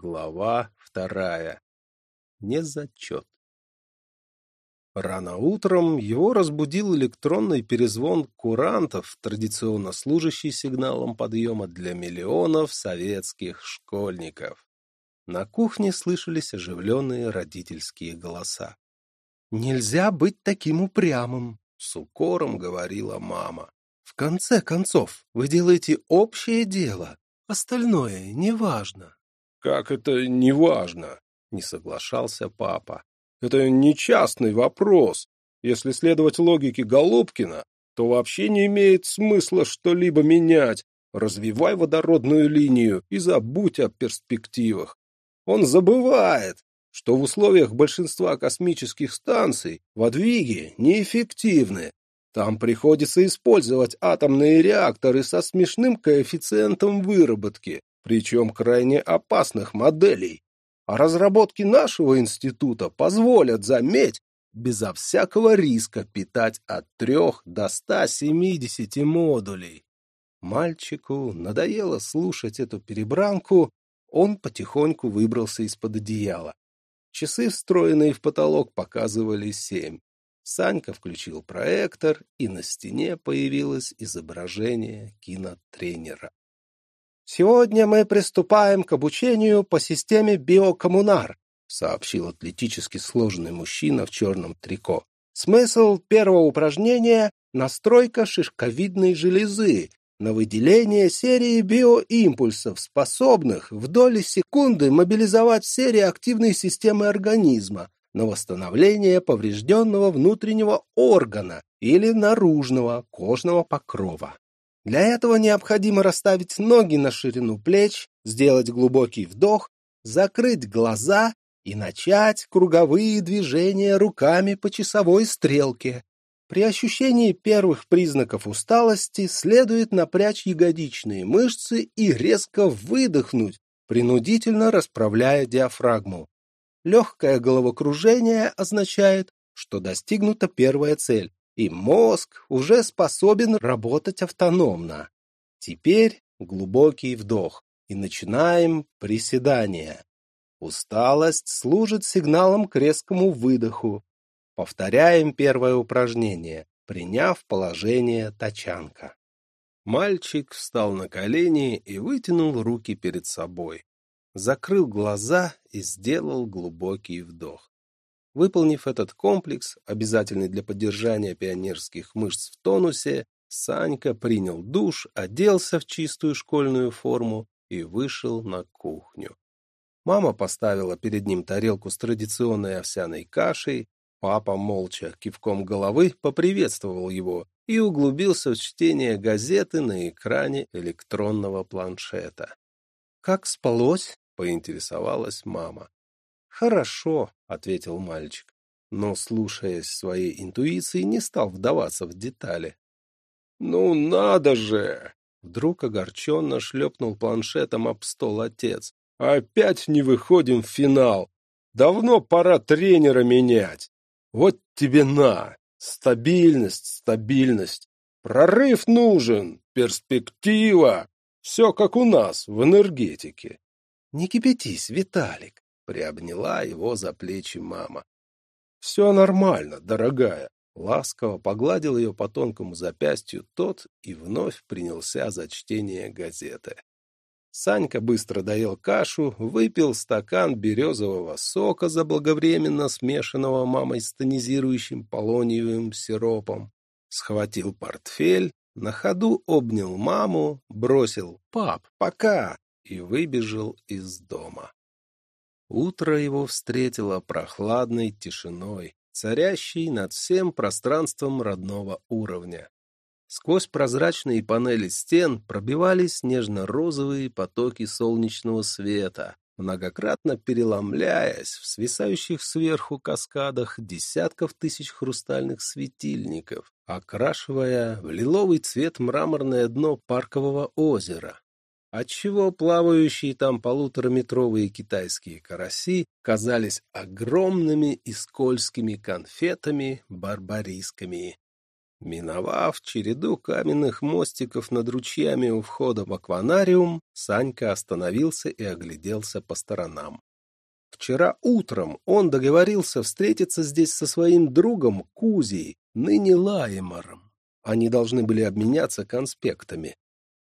Глава вторая. Незачет. Рано утром его разбудил электронный перезвон курантов, традиционно служащий сигналом подъема для миллионов советских школьников. На кухне слышались оживленные родительские голоса. «Нельзя быть таким упрямым», — с укором говорила мама. «В конце концов, вы делаете общее дело, остальное неважно». «Как это неважно?» — не соглашался папа. «Это не частный вопрос. Если следовать логике Голубкина, то вообще не имеет смысла что-либо менять. Развивай водородную линию и забудь о перспективах. Он забывает, что в условиях большинства космических станций водвиги неэффективны. Там приходится использовать атомные реакторы со смешным коэффициентом выработки, причем крайне опасных моделей. А разработки нашего института позволят, заметь, безо всякого риска питать от 3 до 170 модулей. Мальчику надоело слушать эту перебранку, он потихоньку выбрался из-под одеяла. Часы, встроенные в потолок, показывали семь. Санька включил проектор, и на стене появилось изображение кинотренера. «Сегодня мы приступаем к обучению по системе биокоммунар», сообщил атлетически сложный мужчина в черном трико. «Смысл первого упражнения — настройка шишковидной железы на выделение серии биоимпульсов, способных в доли секунды мобилизовать все реактивные системы организма на восстановление поврежденного внутреннего органа или наружного кожного покрова. Для этого необходимо расставить ноги на ширину плеч, сделать глубокий вдох, закрыть глаза и начать круговые движения руками по часовой стрелке. При ощущении первых признаков усталости следует напрячь ягодичные мышцы и резко выдохнуть, принудительно расправляя диафрагму. Легкое головокружение означает, что достигнута первая цель и мозг уже способен работать автономно. Теперь глубокий вдох, и начинаем приседание. Усталость служит сигналом к резкому выдоху. Повторяем первое упражнение, приняв положение тачанка. Мальчик встал на колени и вытянул руки перед собой. Закрыл глаза и сделал глубокий вдох. Выполнив этот комплекс, обязательный для поддержания пионерских мышц в тонусе, Санька принял душ, оделся в чистую школьную форму и вышел на кухню. Мама поставила перед ним тарелку с традиционной овсяной кашей, папа молча кивком головы поприветствовал его и углубился в чтение газеты на экране электронного планшета. «Как спалось?» — поинтересовалась мама. «Хорошо», — ответил мальчик, но, слушаясь своей интуиции, не стал вдаваться в детали. «Ну надо же!» — вдруг огорченно шлепнул планшетом об стол отец. «Опять не выходим в финал! Давно пора тренера менять! Вот тебе на! Стабильность, стабильность! Прорыв нужен! Перспектива! Все как у нас в энергетике!» «Не кипятись, Виталик!» Приобняла его за плечи мама. «Все нормально, дорогая!» Ласково погладил ее по тонкому запястью тот и вновь принялся за чтение газеты. Санька быстро доел кашу, выпил стакан березового сока заблаговременно смешанного мамой с тонизирующим полониевым сиропом, схватил портфель, на ходу обнял маму, бросил «Пап, пока!» и выбежал из дома. Утро его встретило прохладной тишиной, царящей над всем пространством родного уровня. Сквозь прозрачные панели стен пробивались нежно-розовые потоки солнечного света, многократно переломляясь в свисающих сверху каскадах десятков тысяч хрустальных светильников, окрашивая в лиловый цвет мраморное дно паркового озера, отчего плавающие там полутораметровые китайские караси казались огромными и скользкими конфетами-барбарисками. Миновав череду каменных мостиков над ручьями у входа в акванариум, Санька остановился и огляделся по сторонам. Вчера утром он договорился встретиться здесь со своим другом Кузей, ныне Лаймором. Они должны были обменяться конспектами.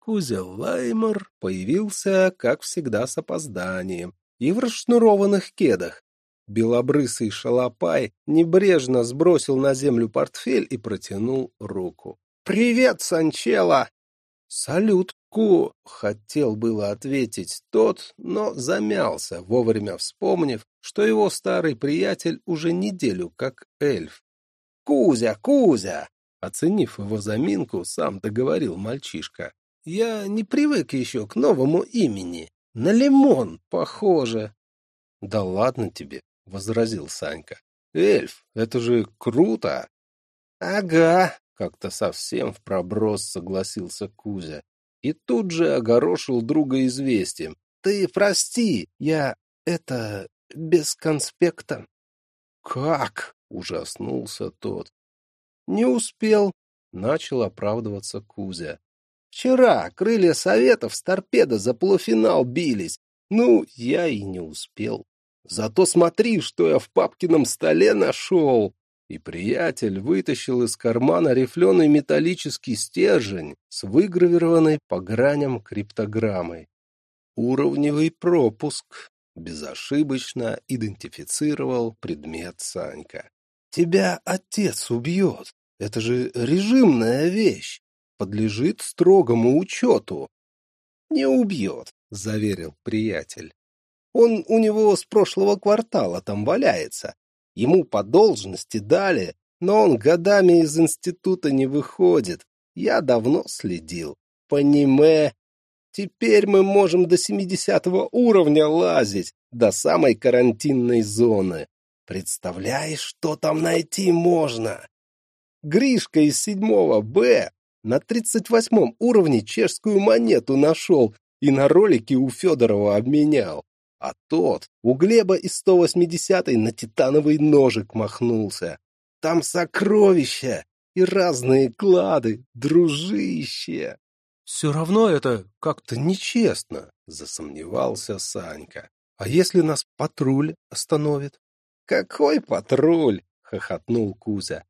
Кузя Лаймор появился, как всегда, с опозданием и в расшнурованных кедах. Белобрысый шалопай небрежно сбросил на землю портфель и протянул руку. «Привет, Санчела!» «Салют, Ку!» — хотел было ответить тот, но замялся, вовремя вспомнив, что его старый приятель уже неделю как эльф. «Кузя, Кузя!» Оценив его заминку, сам договорил мальчишка. «Я не привык еще к новому имени. На лимон похоже». «Да ладно тебе», — возразил Санька. «Эльф, это же круто!» «Ага», — как-то совсем в проброс согласился Кузя. И тут же огорошил друга известием. «Ты прости, я... это... без конспекта». «Как?» — ужаснулся тот. «Не успел», — начал оправдываться Кузя. «Вчера крылья Советов с торпедо за полуфинал бились. Ну, я и не успел. Зато смотри, что я в папкином столе нашел!» И приятель вытащил из кармана рифленый металлический стержень с выгравированной по граням криптограммой. Уровневый пропуск. Безошибочно идентифицировал предмет Санька. «Тебя отец убьет. Это же режимная вещь. Подлежит строгому учету». «Не убьет», — заверил приятель. «Он у него с прошлого квартала там валяется. Ему по должности дали, но он годами из института не выходит. Я давно следил. Пониме. Теперь мы можем до семидесятого уровня лазить, до самой карантинной зоны. Представляешь, что там найти можно? Гришка из седьмого Б на тридцать восьмом уровне чешскую монету нашел и на ролике у Федорова обменял. А тот у Глеба из 180-й на титановый ножик махнулся. Там сокровища и разные клады, дружище. Все равно это как-то нечестно, засомневался Санька. А если нас патруль остановит? Какой патруль? хохотнул Кузя.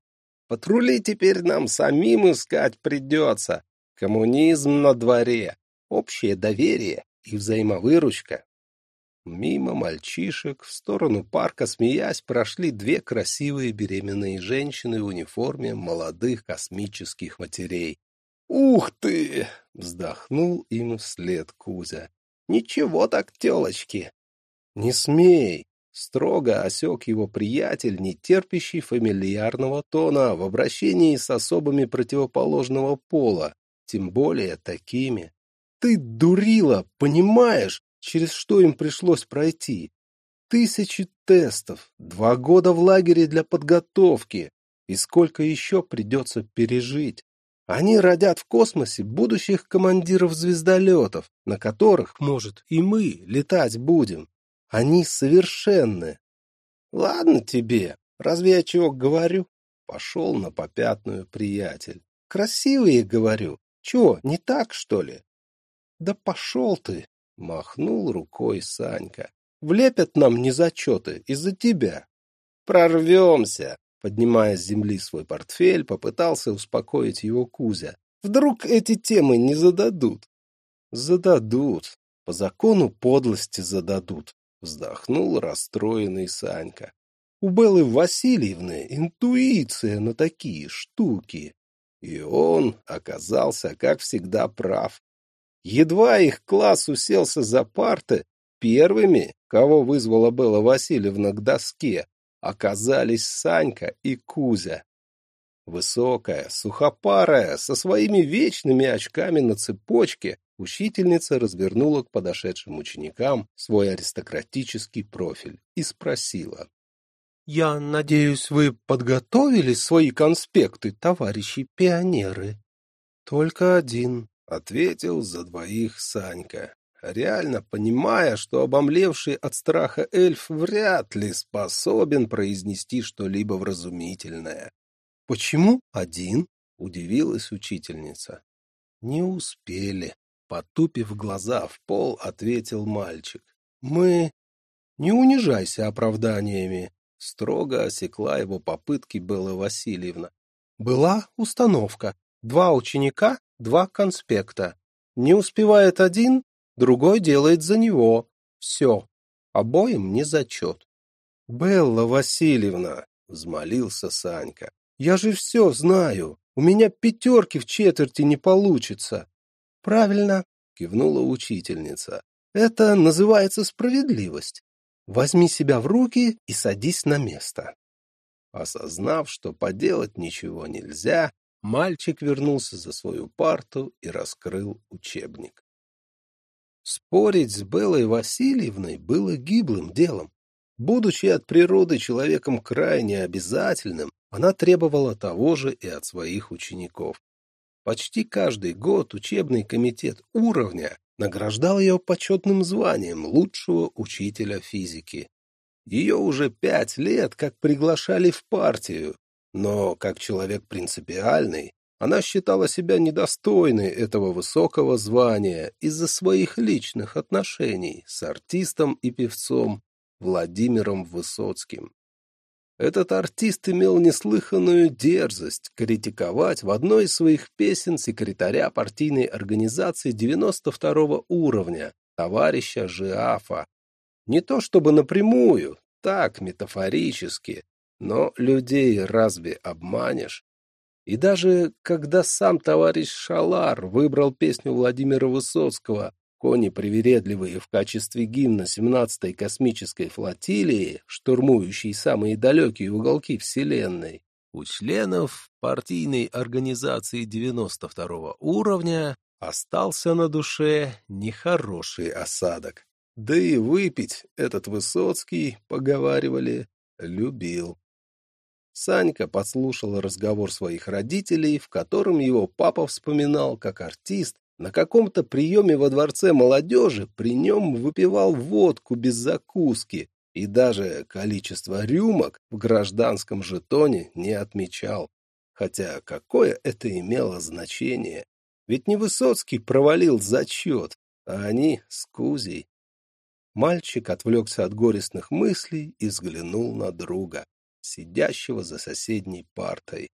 Патрули теперь нам самим искать придется. Коммунизм на дворе, общее доверие и взаимовыручка. Мимо мальчишек в сторону парка, смеясь, прошли две красивые беременные женщины в униформе молодых космических матерей. «Ух ты!» — вздохнул им вслед Кузя. «Ничего так, телочки!» «Не смей!» — строго осек его приятель, не терпящий фамильярного тона в обращении с особами противоположного пола, тем более такими. «Ты дурила, понимаешь? через что им пришлось пройти. Тысячи тестов, два года в лагере для подготовки, и сколько еще придется пережить. Они родят в космосе будущих командиров звездолетов, на которых, может, и мы летать будем. Они совершенны. Ладно тебе, разве я чего говорю? Пошел на попятную приятель. Красивые, говорю. Чего, не так, что ли? Да пошел ты, Махнул рукой Санька. Влепят нам незачеты из-за тебя. Прорвемся. Поднимая с земли свой портфель, попытался успокоить его Кузя. Вдруг эти темы не зададут? Зададут. По закону подлости зададут. Вздохнул расстроенный Санька. У Беллы Васильевны интуиция на такие штуки. И он оказался, как всегда, прав. Едва их класс уселся за парты, первыми, кого вызвала Белла Васильевна к доске, оказались Санька и Кузя. Высокая, сухопарая, со своими вечными очками на цепочке, учительница развернула к подошедшим ученикам свой аристократический профиль и спросила. «Я надеюсь, вы подготовили свои конспекты, товарищи пионеры?» «Только один», Ответил за двоих Санька, реально понимая, что обомлевший от страха эльф вряд ли способен произнести что-либо вразумительное. «Почему один?» Удивилась учительница. Не успели. Потупив глаза в пол, ответил мальчик. Мы... Не унижайся оправданиями. Строго осекла его попытки Белла Васильевна. Была установка. Два ученика, два конспекта. Не успевает один, другой делает за него. Все. Обоим не зачет. «Белла Васильевна!» — взмолился Санька. «Я же все знаю. У меня пятерки в четверти не получится». «Правильно», — кивнула учительница. «Это называется справедливость. Возьми себя в руки и садись на место». Осознав, что поделать ничего нельзя, мальчик вернулся за свою парту и раскрыл учебник. Спорить с Белой Васильевной было гиблым делом. Будучи от природы человеком крайне обязательным, она требовала того же и от своих учеников. Почти каждый год учебный комитет уровня награждал ее почетным званием лучшего учителя физики. Ее уже пять лет как приглашали в партию, но как человек принципиальный, она считала себя недостойной этого высокого звания из-за своих личных отношений с артистом и певцом Владимиром Высоцким. Этот артист имел неслыханную дерзость критиковать в одной из своих песен секретаря партийной организации 92 уровня, товарища Жиафа. Не то чтобы напрямую, так, метафорически, но людей разве обманешь? И даже когда сам товарищ Шалар выбрал песню Владимира Высоцкого Кони привередливые в качестве гимна 17-й космической флотилии, штурмующей самые далекие уголки Вселенной, у членов партийной организации 92 уровня остался на душе нехороший осадок. Да и выпить этот Высоцкий, поговаривали, любил. Санька подслушал разговор своих родителей, в котором его папа вспоминал, как артист на каком-то приеме во дворце молодежи при нем выпивал водку без закуски и даже количество рюмок в гражданском жетоне не отмечал. Хотя какое это имело значение? Ведь не Высоцкий провалил зачет, а они с Кузей. Мальчик отвлекся от горестных мыслей и взглянул на друга, сидящего за соседней партой.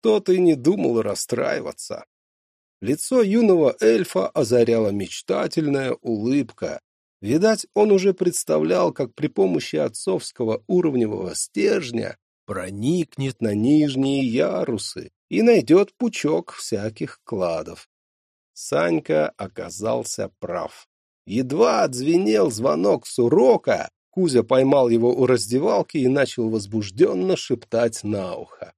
Тот и не думал расстраиваться. Лицо юного эльфа озаряла мечтательная улыбка. Видать, он уже представлял, как при помощи отцовского уровневого стержня проникнет на нижние ярусы и найдет пучок всяких кладов. Санька оказался прав. Едва отзвенел звонок с урока, Кузя поймал его у раздевалки и начал возбужденно шептать на ухо.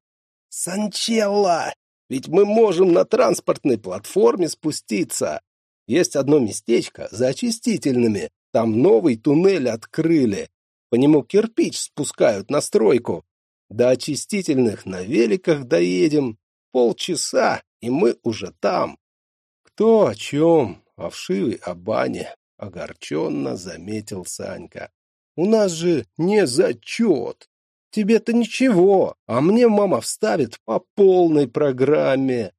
«Санчелла! Ведь мы можем на транспортной платформе спуститься. Есть одно местечко за очистительными. Там новый туннель открыли. По нему кирпич спускают на стройку. До очистительных на великах доедем. Полчаса, и мы уже там. Кто о чем? О вшивой бане. Огорченно заметил Санька. У нас же не зачет. Тебе-то ничего, а мне мама вставит по полной программе.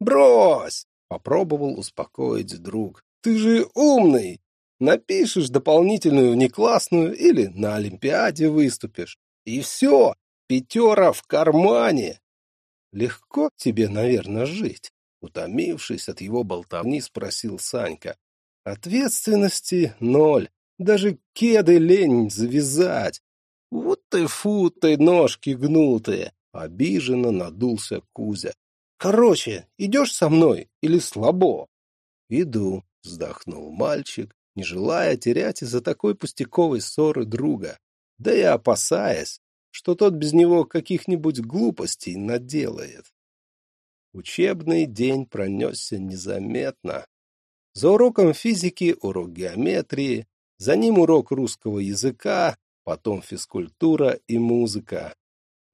Брось! Попробовал успокоить друг. Ты же умный. Напишешь дополнительную внеклассную или на Олимпиаде выступишь. И все, пятера в кармане. Легко тебе, наверное, жить. Утомившись от его болтовни, спросил Санька. Ответственности ноль. Даже кеды лень завязать. Вот ты фу ты, ножки гнутые! Обиженно надулся Кузя. Короче, идешь со мной или слабо? Иду, вздохнул мальчик, не желая терять из-за такой пустяковой ссоры друга, да и опасаясь, что тот без него каких-нибудь глупостей наделает. Учебный день пронесся незаметно. За уроком физики урок геометрии, за ним урок русского языка, потом физкультура и музыка.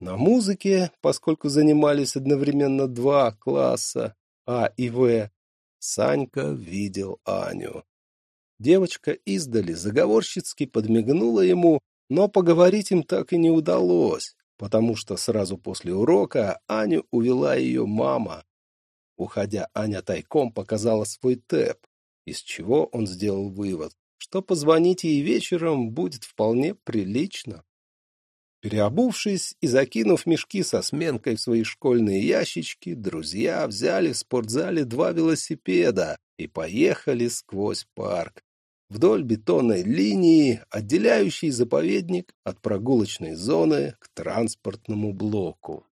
На музыке, поскольку занимались одновременно два класса, А и В, Санька видел Аню. Девочка издали заговорщицки подмигнула ему, но поговорить им так и не удалось. потому что сразу после урока Аню увела ее мама. Уходя, Аня тайком показала свой тэп, из чего он сделал вывод, что позвонить ей вечером будет вполне прилично. Переобувшись и закинув мешки со сменкой в свои школьные ящички, друзья взяли в спортзале два велосипеда и поехали сквозь парк, вдоль бетонной линии, отделяющей заповедник от прогулочной зоны к транспортному блоку.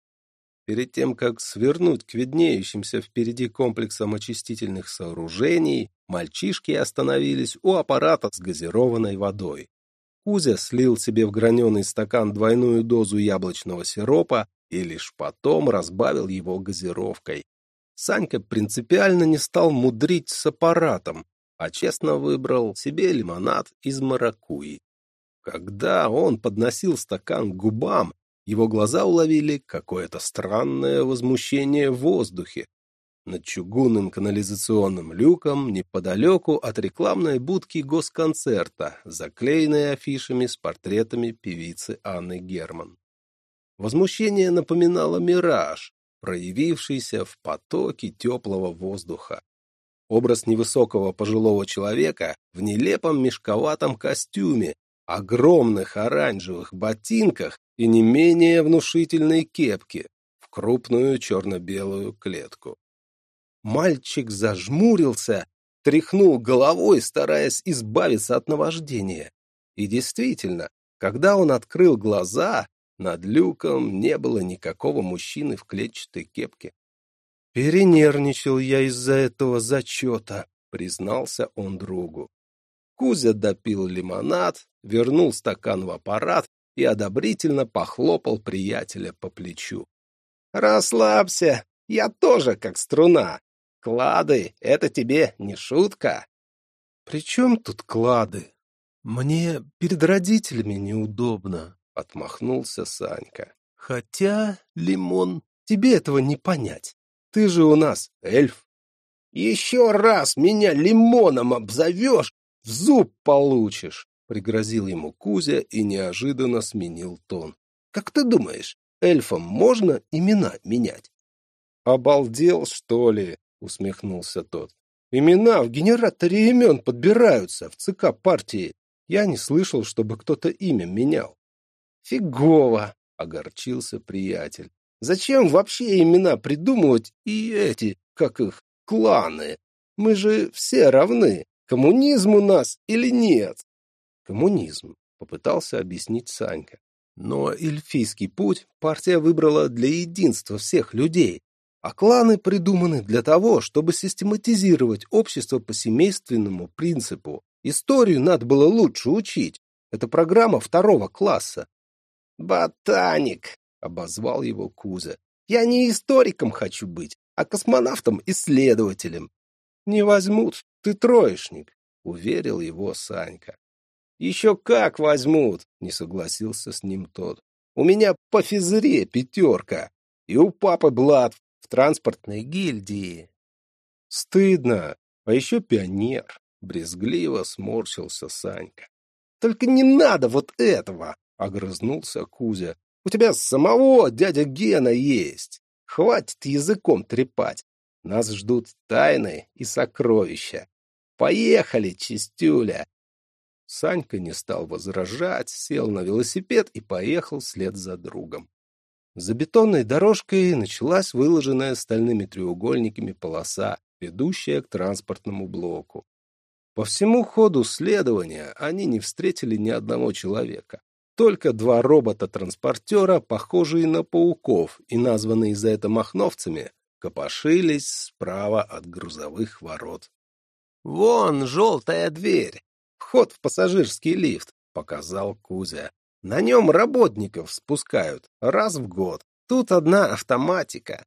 Перед тем, как свернуть к виднеющимся впереди комплексам очистительных сооружений, мальчишки остановились у аппарата с газированной водой. Кузя слил себе в граненый стакан двойную дозу яблочного сиропа и лишь потом разбавил его газировкой. Санька принципиально не стал мудрить с аппаратом, а честно выбрал себе лимонад из маракуйи. Когда он подносил стакан к губам, его глаза уловили какое-то странное возмущение в воздухе. Над чугунным канализационным люком неподалеку от рекламной будки госконцерта, заклеенной афишами с портретами певицы Анны Герман. Возмущение напоминало мираж, проявившийся в потоке теплого воздуха. Образ невысокого пожилого человека в нелепом мешковатом костюме, огромных оранжевых ботинках и не менее внушительной кепке в крупную черно-белую клетку. Мальчик зажмурился, тряхнул головой, стараясь избавиться от наваждения. И действительно, когда он открыл глаза, над люком не было никакого мужчины в клетчатой кепке. «Перенервничал я из-за этого зачета», — признался он другу. Кузя допил лимонад, вернул стакан в аппарат и одобрительно похлопал приятеля по плечу. «Расслабься, я тоже как струна. Клады — это тебе не шутка». «При чем тут клады? Мне перед родителями неудобно», — отмахнулся Санька. «Хотя, Лимон, тебе этого не понять. Ты же у нас эльф». «Еще раз меня лимоном обзовешь, в зуб получишь!» — пригрозил ему Кузя и неожиданно сменил тон. «Как ты думаешь, эльфам можно имена менять?» «Обалдел, что ли?» — усмехнулся тот. «Имена в генераторе имен подбираются в ЦК партии. Я не слышал, чтобы кто-то имя менял». «Фигово!» — огорчился приятель. «Зачем вообще имена придумывать и эти, как их, кланы? Мы же все равны. Коммунизм у нас или нет? Коммунизм, попытался объяснить Санька. Но эльфийский путь партия выбрала для единства всех людей, а кланы придуманы для того, чтобы систематизировать общество по семейственному принципу. Историю надо было лучше учить. Это программа второго класса. «Ботаник!» — обозвал его Кузя. «Я не историком хочу быть, а космонавтом-исследователем. Не возьмут, ты троечник, уверил его Санька. Еще как возьмут, не согласился с ним тот. У меня по физре пятерка, и у папы блат в транспортной гильдии. Стыдно, а еще пионер, брезгливо сморщился Санька. Только не надо вот этого, огрызнулся Кузя. У тебя самого дядя Гена есть. Хватит языком трепать. Нас ждут тайны и сокровища. Поехали, чистюля!» Санька не стал возражать, сел на велосипед и поехал вслед за другом. За бетонной дорожкой началась выложенная стальными треугольниками полоса, ведущая к транспортному блоку. По всему ходу следования они не встретили ни одного человека. Только два робота-транспортера, похожие на пауков и названные за это махновцами, копошились справа от грузовых ворот. «Вон желтая дверь! Вход в пассажирский лифт!» — показал Кузя. «На нем работников спускают раз в год. Тут одна автоматика».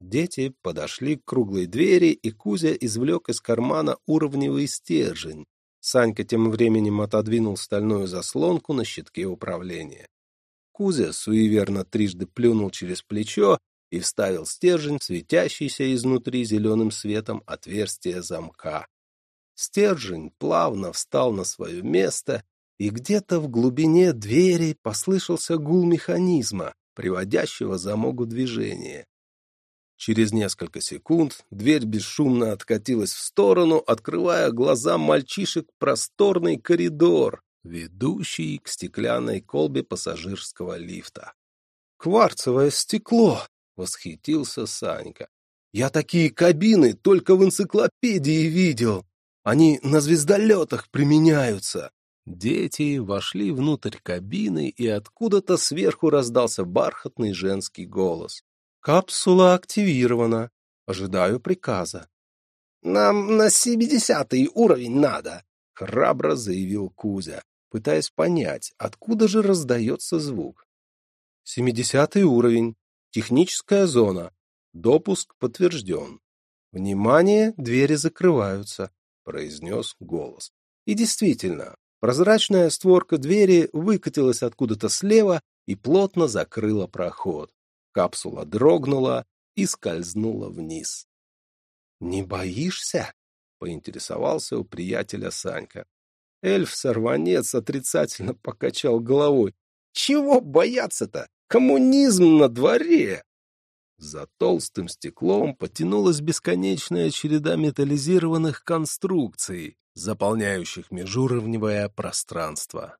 Дети подошли к круглой двери, и Кузя извлек из кармана уровневый стержень. Санька тем временем отодвинул стальную заслонку на щитке управления. Кузя суеверно трижды плюнул через плечо и вставил стержень, светящийся изнутри зеленым светом отверстие замка. Стержень плавно встал на свое место, и где-то в глубине двери послышался гул механизма, приводящего замок в движение. Через несколько секунд дверь бесшумно откатилась в сторону, открывая глазам мальчишек просторный коридор, ведущий к стеклянной колбе пассажирского лифта. «Кварцевое стекло!» — восхитился Санька. «Я такие кабины только в энциклопедии видел. Они на звездолетах применяются». Дети вошли внутрь кабины, и откуда-то сверху раздался бархатный женский голос. «Капсула активирована. Ожидаю приказа». «Нам на семидесятый уровень надо», — храбро заявил Кузя, пытаясь понять, откуда же раздается звук. «Семидесятый уровень. Техническая зона. Допуск подтвержден. Внимание, двери закрываются», — произнес голос. И действительно, Прозрачная створка двери выкатилась откуда-то слева и плотно закрыла проход. Капсула дрогнула и скользнула вниз. «Не боишься?» — поинтересовался у приятеля Санька. Эльф-сорванец отрицательно покачал головой. «Чего бояться-то? Коммунизм на дворе!» За толстым стеклом потянулась бесконечная череда металлизированных конструкций, заполняющих межуровневое пространство.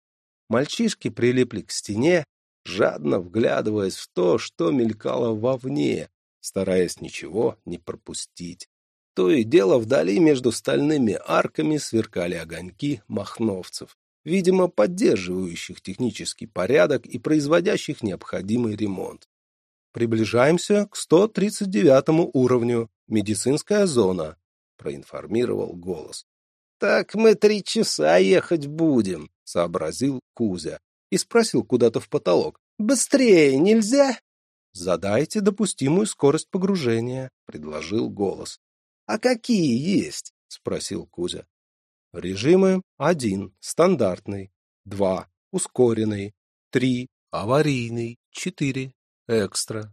Мальчишки прилипли к стене, жадно вглядываясь в то, что мелькало вовне, стараясь ничего не пропустить. То и дело вдали между стальными арками сверкали огоньки махновцев, видимо, поддерживающих технический порядок и производящих необходимый ремонт. Приближаемся к 139 уровню, медицинская зона, проинформировал голос. «Так мы три часа ехать будем», — сообразил Кузя и спросил куда-то в потолок. «Быстрее нельзя?» «Задайте допустимую скорость погружения», — предложил голос. «А какие есть?» — спросил Кузя. «Режимы один — стандартный, два — ускоренный, три — аварийный, четыре — экстра,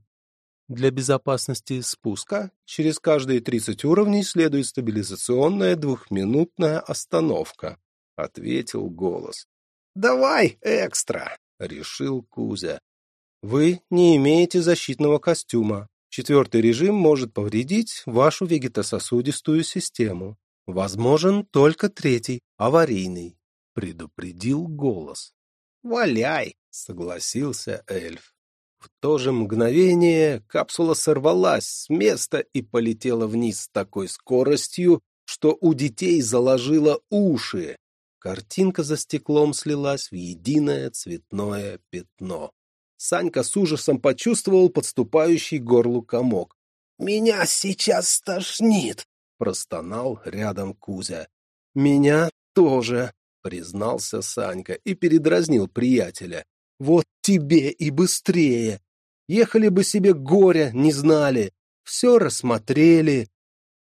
для безопасности спуска через каждые 30 уровней следует стабилизационная двухминутная остановка, — ответил голос. — Давай экстра, — решил Кузя. — Вы не имеете защитного костюма. Четвертый режим может повредить вашу вегетососудистую систему. Возможен только третий, аварийный, — предупредил голос. — Валяй, — согласился эльф. В то же мгновение капсула сорвалась с места и полетела вниз с такой скоростью, что у детей заложило уши. Картинка за стеклом слилась в единое цветное пятно. Санька с ужасом почувствовал подступающий горлу комок. «Меня сейчас стошнит!» — простонал рядом Кузя. «Меня тоже!» — признался Санька и передразнил приятеля. Вот тебе и быстрее. Ехали бы себе горя, не знали. Все рассмотрели.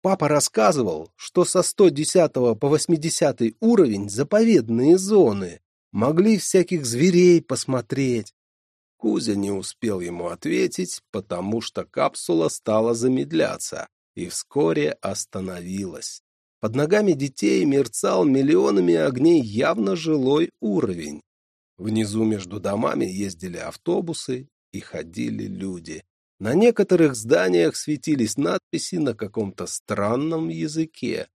Папа рассказывал, что со 110 по 80 уровень заповедные зоны. Могли всяких зверей посмотреть. Кузя не успел ему ответить, потому что капсула стала замедляться и вскоре остановилась. Под ногами детей мерцал миллионами огней явно жилой уровень. Внизу между домами ездили автобусы и ходили люди. На некоторых зданиях светились надписи на каком-то странном языке.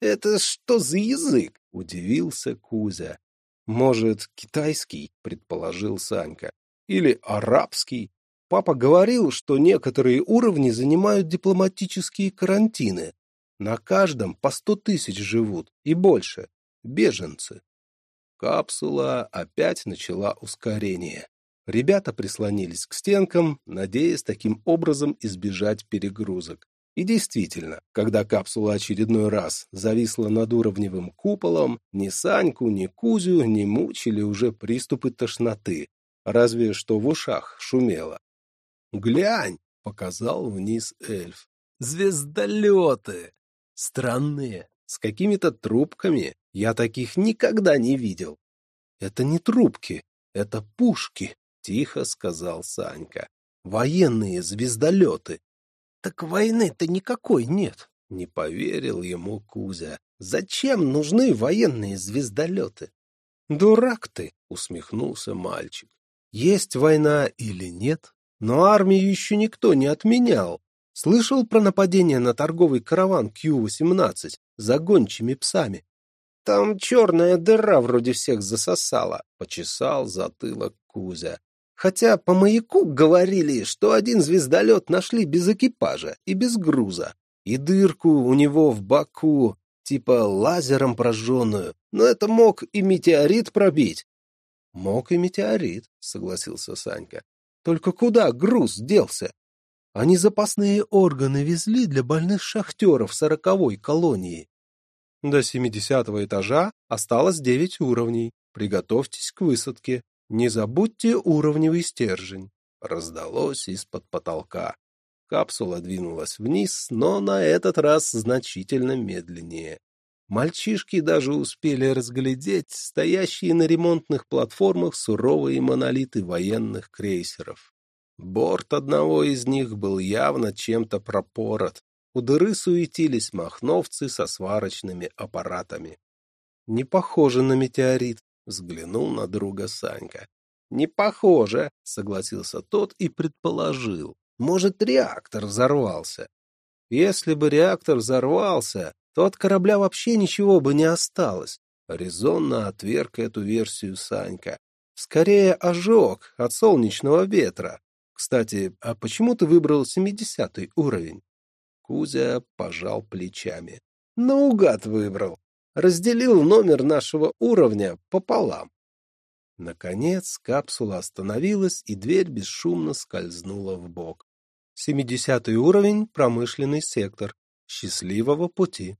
«Это что за язык?» — удивился Кузя. «Может, китайский?» — предположил Санька. «Или арабский?» Папа говорил, что некоторые уровни занимают дипломатические карантины. На каждом по сто тысяч живут и больше. Беженцы. Капсула опять начала ускорение. Ребята прислонились к стенкам, надеясь таким образом избежать перегрузок. И действительно, когда капсула очередной раз зависла над уровневым куполом, ни Саньку, ни Кузю не мучили уже приступы тошноты, разве что в ушах шумело. «Глянь!» — показал вниз эльф. «Звездолеты! Странные, с какими-то трубками, я таких никогда не видел. Это не трубки, это пушки, тихо сказал Санька. Военные звездолеты. Так войны-то никакой нет, не поверил ему Кузя. Зачем нужны военные звездолеты? Дурак ты, усмехнулся мальчик. Есть война или нет, но армию еще никто не отменял. Слышал про нападение на торговый караван Q-18 за гончими псами? Там черная дыра вроде всех засосала, — почесал затылок Кузя. Хотя по маяку говорили, что один звездолет нашли без экипажа и без груза, и дырку у него в боку, типа лазером прожженную, но это мог и метеорит пробить. — Мог и метеорит, — согласился Санька. — Только куда груз делся? Они запасные органы везли для больных шахтеров сороковой колонии. До семидесятого этажа осталось девять уровней. Приготовьтесь к высадке. Не забудьте уровневый стержень. Раздалось из-под потолка. Капсула двинулась вниз, но на этот раз значительно медленнее. Мальчишки даже успели разглядеть стоящие на ремонтных платформах суровые монолиты военных крейсеров. Борт одного из них был явно чем-то пропорот. У дыры суетились махновцы со сварочными аппаратами. «Не похоже на метеорит», — взглянул на друга Санька. «Не похоже», — согласился тот и предположил. «Может, реактор взорвался?» «Если бы реактор взорвался, то от корабля вообще ничего бы не осталось», — резонно отверг эту версию Санька. «Скорее ожог от солнечного ветра. Кстати, а почему ты выбрал семидесятый уровень? Кузя пожал плечами. Наугад выбрал. Разделил номер нашего уровня пополам. Наконец капсула остановилась, и дверь бесшумно скользнула в бок. Семидесятый уровень — промышленный сектор. Счастливого пути.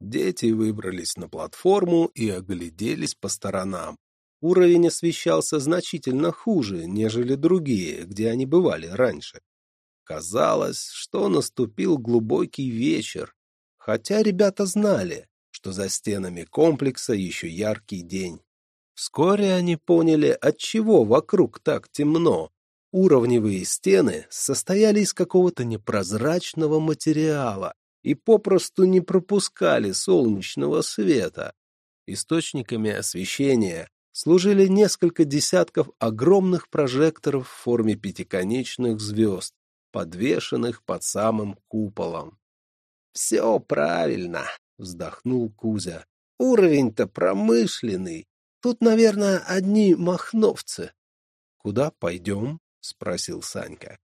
Дети выбрались на платформу и огляделись по сторонам уровень освещался значительно хуже, нежели другие, где они бывали раньше. Казалось, что наступил глубокий вечер, хотя ребята знали, что за стенами комплекса еще яркий день. Вскоре они поняли, отчего вокруг так темно. Уровневые стены состояли из какого-то непрозрачного материала и попросту не пропускали солнечного света. Источниками освещения служили несколько десятков огромных прожекторов в форме пятиконечных звезд, подвешенных под самым куполом. «Все правильно», — вздохнул Кузя. «Уровень-то промышленный. Тут, наверное, одни махновцы». «Куда пойдем?» — спросил Санька.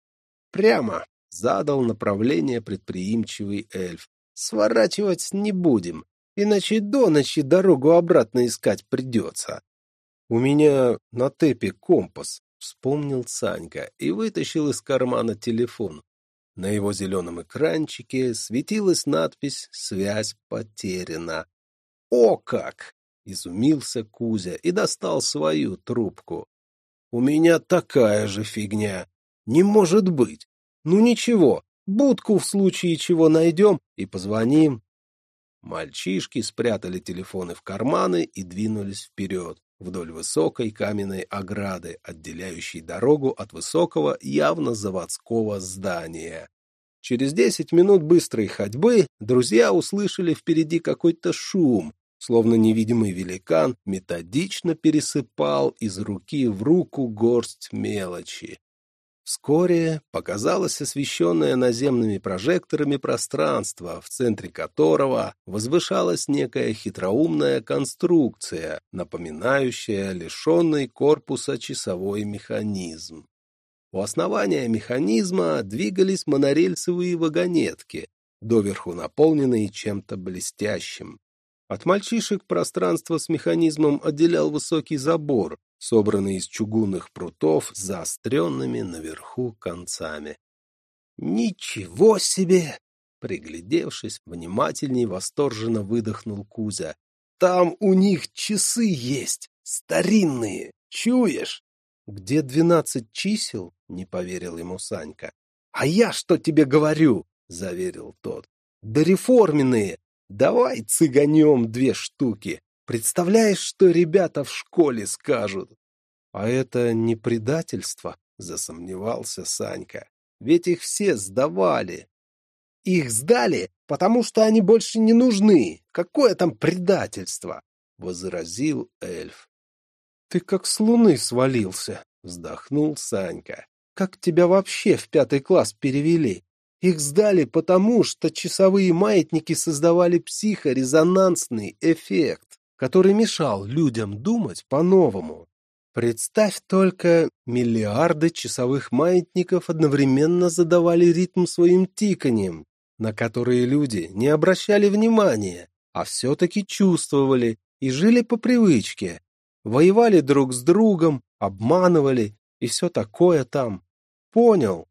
«Прямо», — задал направление предприимчивый эльф. «Сворачивать не будем, иначе до ночи дорогу обратно искать придется». «У меня на тэпе компас», — вспомнил Санька и вытащил из кармана телефон. На его зеленом экранчике светилась надпись «Связь потеряна». «О как!» — изумился Кузя и достал свою трубку. «У меня такая же фигня. Не может быть. Ну ничего, будку в случае чего найдем и позвоним». Мальчишки спрятали телефоны в карманы и двинулись вперед вдоль высокой каменной ограды, отделяющей дорогу от высокого, явно заводского здания. Через десять минут быстрой ходьбы друзья услышали впереди какой-то шум, словно невидимый великан методично пересыпал из руки в руку горсть мелочи. Вскоре показалось освещенное наземными прожекторами пространство, в центре которого возвышалась некая хитроумная конструкция, напоминающая лишенный корпуса часовой механизм. У основания механизма двигались монорельсовые вагонетки, доверху наполненные чем-то блестящим. От мальчишек пространство с механизмом отделял высокий забор, собранный из чугунных прутов с заостренными наверху концами. «Ничего себе!» Приглядевшись, внимательней восторженно выдохнул Кузя. «Там у них часы есть, старинные, чуешь?» «Где двенадцать чисел?» — не поверил ему Санька. «А я что тебе говорю?» — заверил тот. «Да реформенные! Давай цыганем две штуки, Представляешь, что ребята в школе скажут? А это не предательство, засомневался Санька. Ведь их все сдавали. Их сдали, потому что они больше не нужны. Какое там предательство? возразил эльф. Ты как с луны свалился, вздохнул Санька. Как тебя вообще в пятый класс перевели? Их сдали потому, что часовые маятники создавали психорезонансный эффект, который мешал людям думать по-новому. Представь только, миллиарды часовых маятников одновременно задавали ритм своим тиканьем, на которые люди не обращали внимания, а все-таки чувствовали и жили по привычке, воевали друг с другом, обманывали и все такое там. Понял?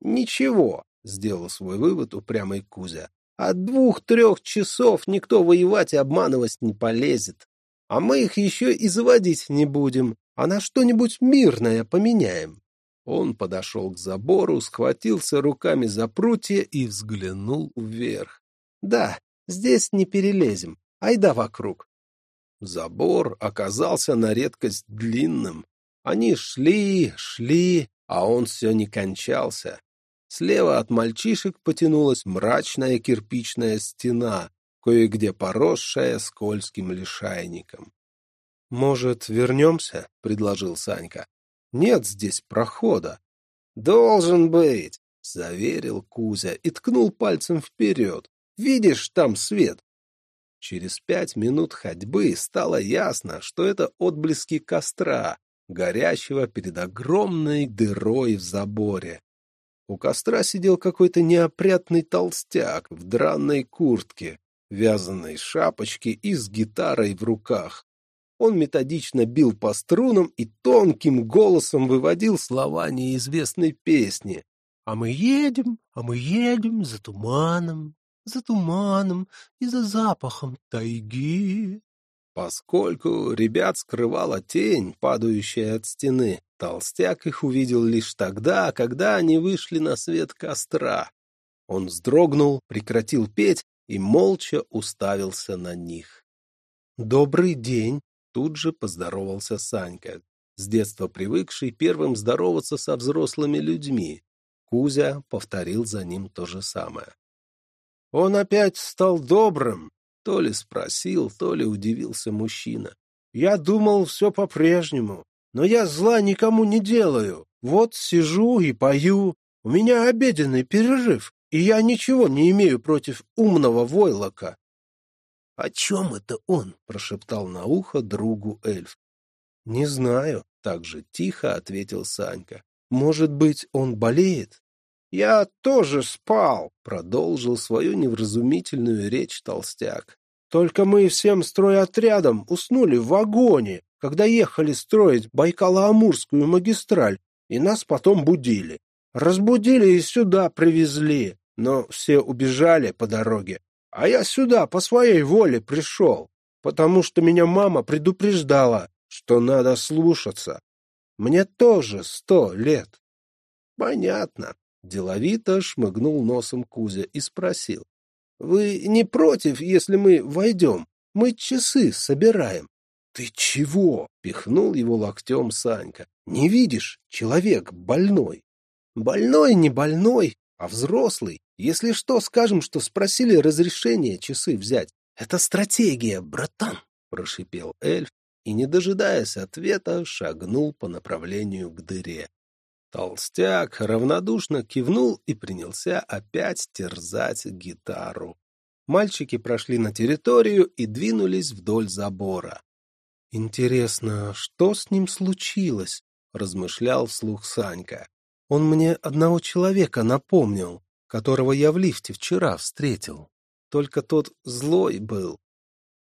Ничего, сделал свой вывод упрямый Кузя. От двух-трех часов никто воевать и обманывать не полезет. А мы их еще и заводить не будем, а на что-нибудь мирное поменяем. Он подошел к забору, схватился руками за прутья и взглянул вверх. Да, здесь не перелезем, айда вокруг. Забор оказался на редкость длинным. Они шли, шли, а он все не кончался. Слева от мальчишек потянулась мрачная кирпичная стена, кое-где поросшая скользким лишайником. «Может, вернемся?» — предложил Санька. «Нет здесь прохода». «Должен быть», — заверил Кузя и ткнул пальцем вперед. «Видишь, там свет». Через пять минут ходьбы стало ясно, что это отблески костра, горящего перед огромной дырой в заборе. У костра сидел какой-то неопрятный толстяк в дранной куртке, вязаной шапочке и с гитарой в руках. Он методично бил по струнам и тонким голосом выводил слова неизвестной песни. «А мы едем, а мы едем за туманом, за туманом и за запахом тайги». Поскольку ребят скрывала тень, падающая от стены, толстяк их увидел лишь тогда, когда они вышли на свет костра. Он вздрогнул, прекратил петь и молча уставился на них. «Добрый день!» — тут же поздоровался Санька, с детства привыкший первым здороваться со взрослыми людьми. Кузя повторил за ним то же самое. «Он опять стал добрым!» То ли спросил, то ли удивился мужчина. Я думал, все по-прежнему. Но я зла никому не делаю. Вот сижу и пою. У меня обеденный перерыв, и я ничего не имею против умного войлока. — О чем это он? — прошептал на ухо другу эльф. — Не знаю, — так же тихо ответил Санька. — Может быть, он болеет? «Я тоже спал», — продолжил свою невразумительную речь толстяк. «Только мы всем стройотрядом уснули в вагоне, когда ехали строить Байкало-Амурскую магистраль, и нас потом будили. Разбудили и сюда привезли, но все убежали по дороге. А я сюда по своей воле пришел, потому что меня мама предупреждала, что надо слушаться. Мне тоже сто лет». «Понятно», Деловито шмыгнул носом Кузя и спросил. — Вы не против, если мы войдем? Мы часы собираем. — Ты чего? — пихнул его локтем Санька. — Не видишь? Человек больной. — Больной не больной, а взрослый. Если что, скажем, что спросили разрешение часы взять. Это стратегия, братан, — прошипел эльф и, не дожидаясь ответа, шагнул по направлению к дыре. Толстяк равнодушно кивнул и принялся опять терзать гитару. Мальчики прошли на территорию и двинулись вдоль забора. «Интересно, что с ним случилось?» — размышлял вслух Санька. «Он мне одного человека напомнил, которого я в лифте вчера встретил. Только тот злой был.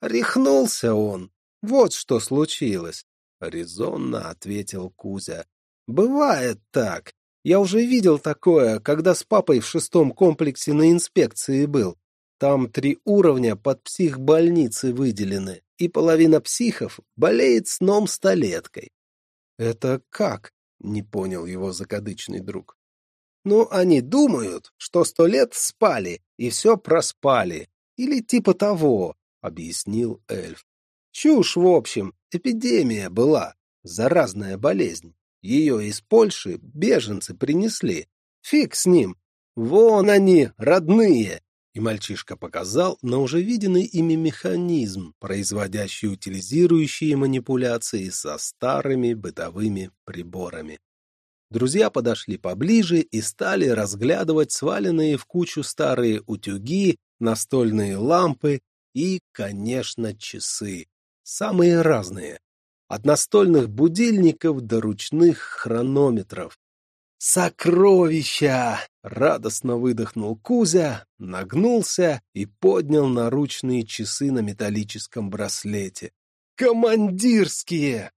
Рехнулся он. Вот что случилось», — резонно ответил Кузя. Бывает так. Я уже видел такое, когда с папой в шестом комплексе на инспекции был. Там три уровня под психбольницы выделены, и половина психов болеет сном столеткой. Это как? Не понял его закадычный друг. Ну, они думают, что сто лет спали и все проспали. Или типа того, объяснил эльф. Чушь, в общем, эпидемия была, заразная болезнь. Ее из Польши беженцы принесли. Фиг с ним. Вон они, родные. И мальчишка показал на уже виденный ими механизм, производящий утилизирующие манипуляции со старыми бытовыми приборами. Друзья подошли поближе и стали разглядывать сваленные в кучу старые утюги, настольные лампы и, конечно, часы. Самые разные. От настольных будильников до ручных хронометров. «Сокровища!» — радостно выдохнул Кузя, нагнулся и поднял наручные часы на металлическом браслете. «Командирские!»